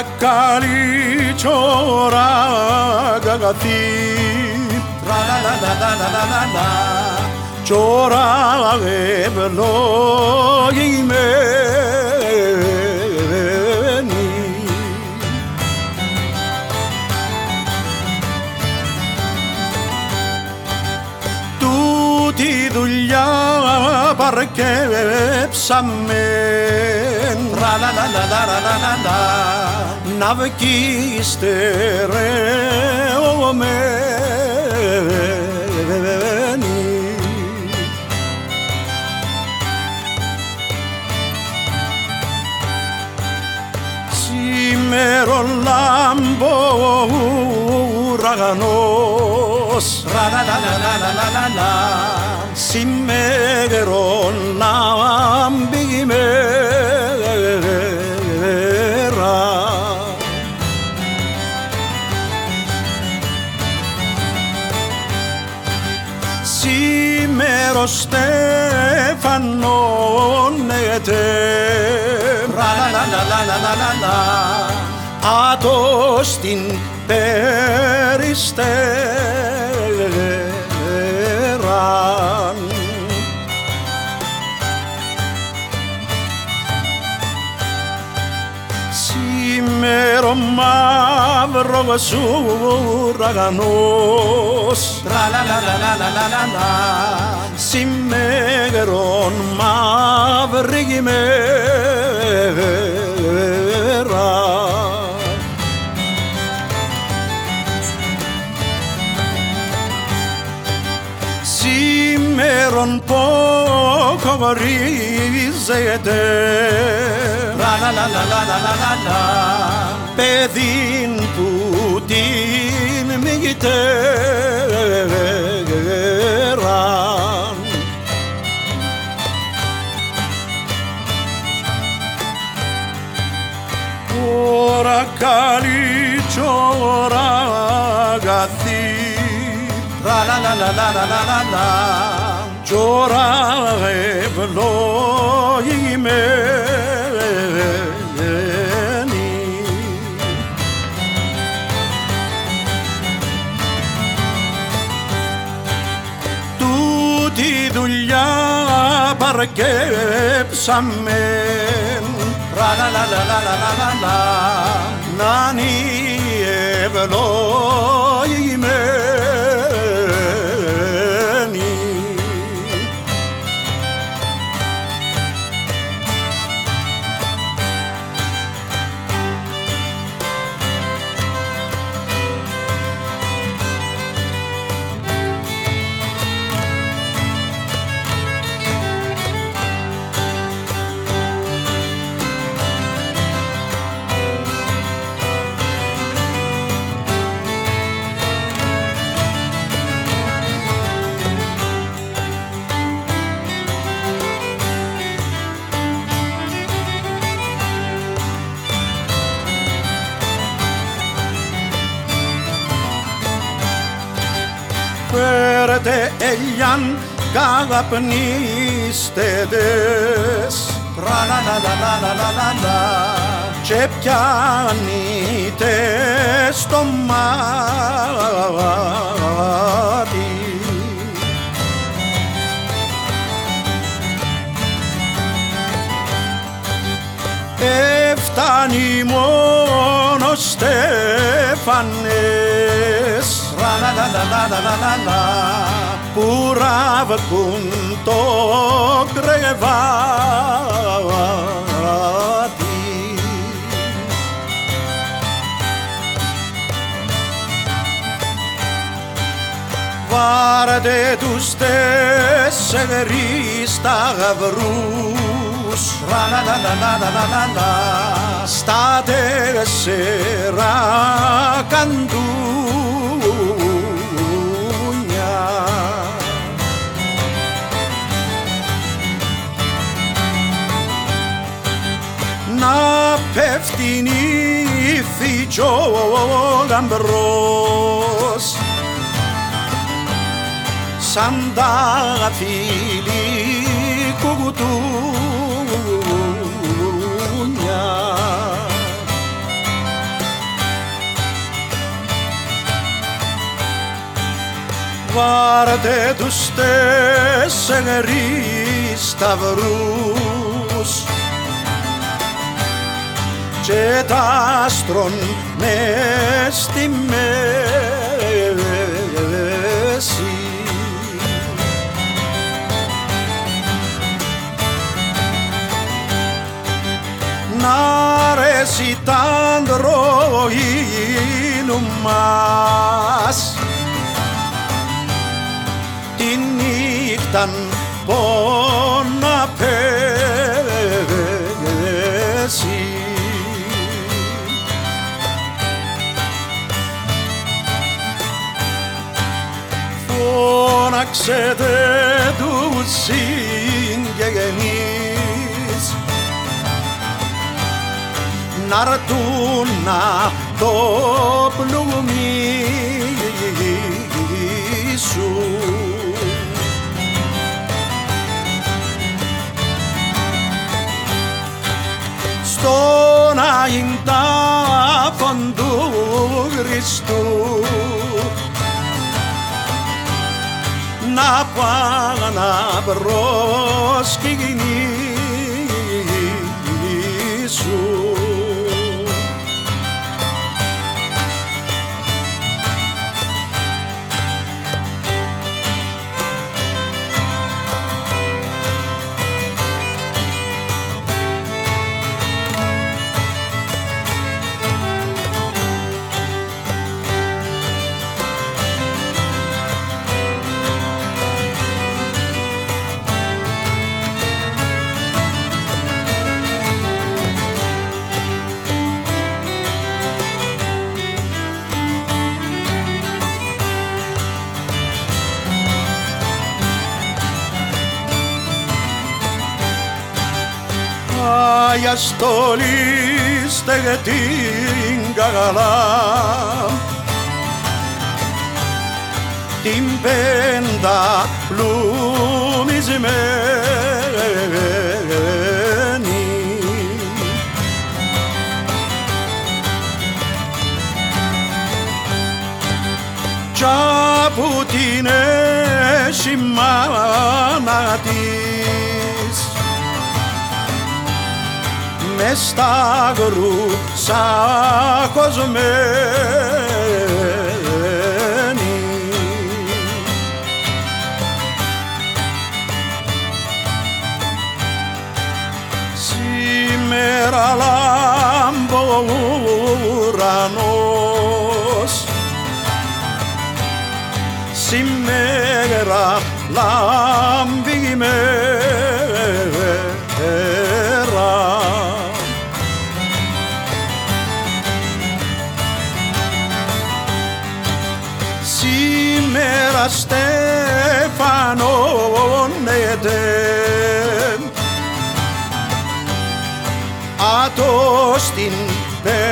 Τώρα καλή τσόρα γαγαθή Τσόρα ευλογημένη Τούτη δουλειά παρκέψαμε να βγει στερεωμένη Σήμερο λάμπο ουραγανός Σήμερο λάμπη Σήμερο στεφανώνεται Άτος στην περιστέρα μαύρος ουραγανός Σήμερον μαύρη μέρα Σήμερον ποκορίζεται παιδίν που την μητέρα Ωρα καλή τσόρα αγαθή Τσόρα ευλογημένη Τούτη δουλειά παρκέψαμε να είναι ευλογημένη φέρετε ελιάν καγαπνίστε τες και πιάνετε στο μάτι. Έφτανει μόνο στέφανες που ραβκούν το κρεβάτι. Βάρτε τους τέσσερις σταυρούς στα τέσσερα καντούνια Joe Λαμπρός. Σαν τα φίλη κουκουτούνια. Βάρτε τους τέσσερις σταυρούς και τα άστρον μες στη μέση. Να ρέσει τ' ανδροήλου μας. Τη νύχταν πόνα πέσει φώναξετε τους συγγενείς. Να ρτούν να το πλουμίσουν. Στον αγιντάφον του Χριστού να πάω να προσκυνήσω Άγια στολή στεγετήν καλά την πέντα πλουμισμένη κι από την έχει μάνα της μες στα γρούσα κοσμένη σήμερα λάμπω ουρανός. Σήμερα λάμπει άτο στην περιστέρα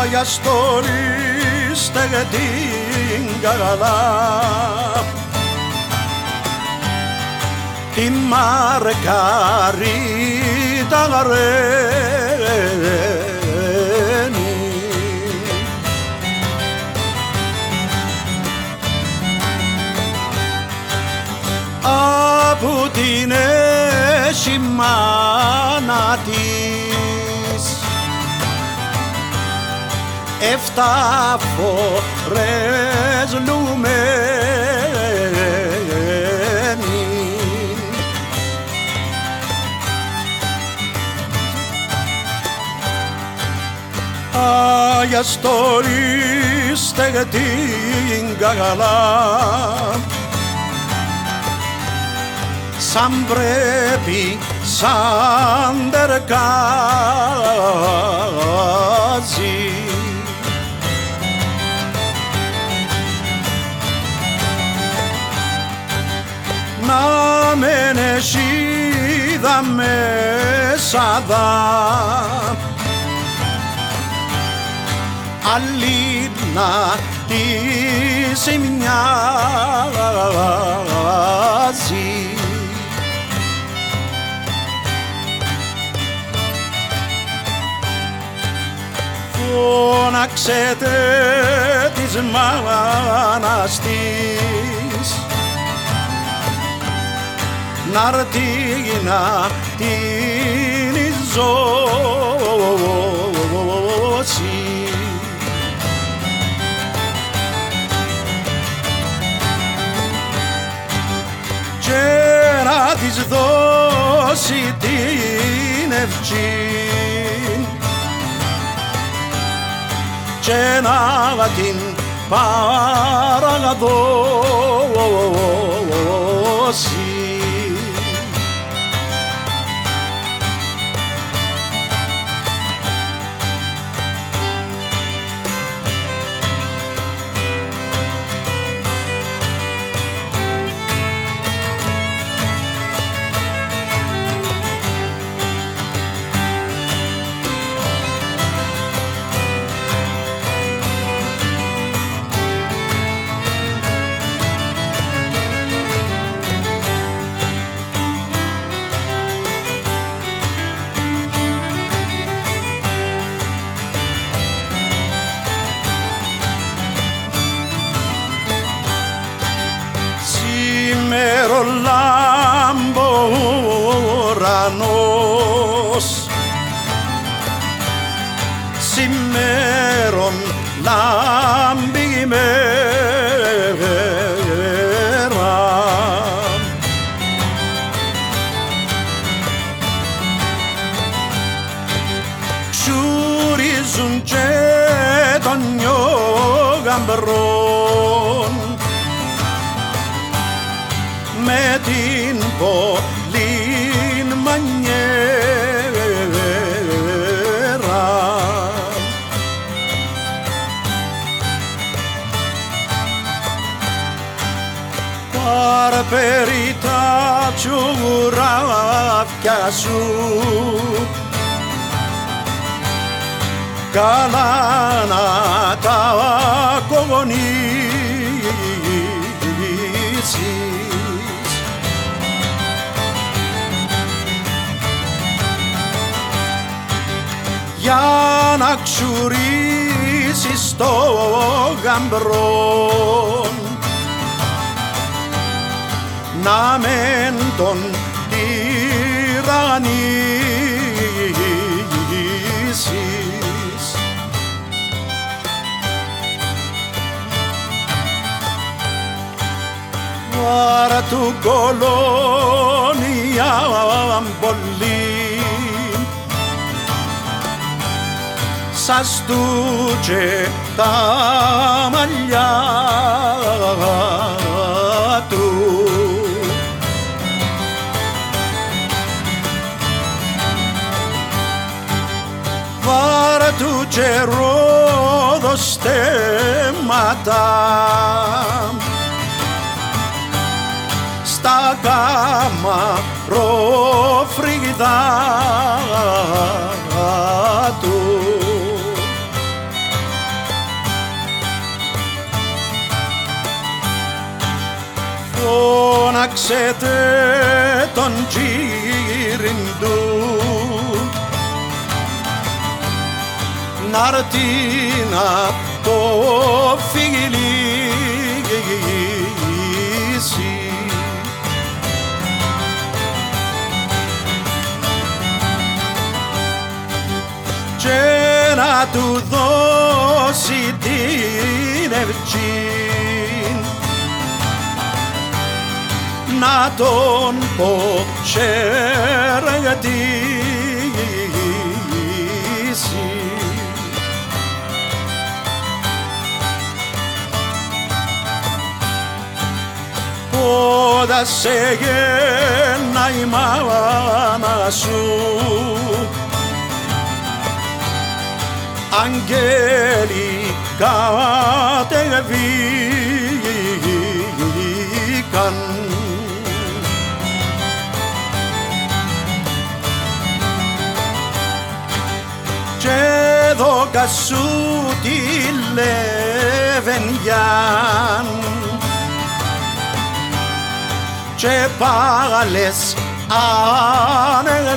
Άγια στολή στεγετήν καλά τη Μαρκαρίτα γαρένη την έχει μάνα της. Εφτά φορές λουμένη. Άγια στολή στεγετήν καλά σαν πρέπει σαν τερκάζει να μεν εσίδα μέσα δα. Άλλη να τη μοιάζει φώναξετε της μάνας της να'ρτεί να την ζώσει και να της δώσει την ευχή και να την παραδώσει λάμπη η μέρα. Ξουρίζουν και τον νιό γαμπρόν με την πολύ μανιέρα Παρπέρι τα τσουράφια σου. Καλά να τα κογονίσεις για να ξουρίσεις το γαμπρό να μεν τον τυραννίσεις Βάρα του κολόνια πολύ σας τούτσε τα μαλλιά Βάρα του ρόδο στέματα στα κάμα προφρυγδά του. φώναξετε τον Τζίριντου να'ρτεί να το φιλήσει και να του δώσει την ευχή να τον πω χαιρετήσει. Όταν σε γέννα η μάνα σου. Αγγέλοι κατεβήκαν. Και δώκα σου τη λεβενιάν και πάλες ανεβήκαν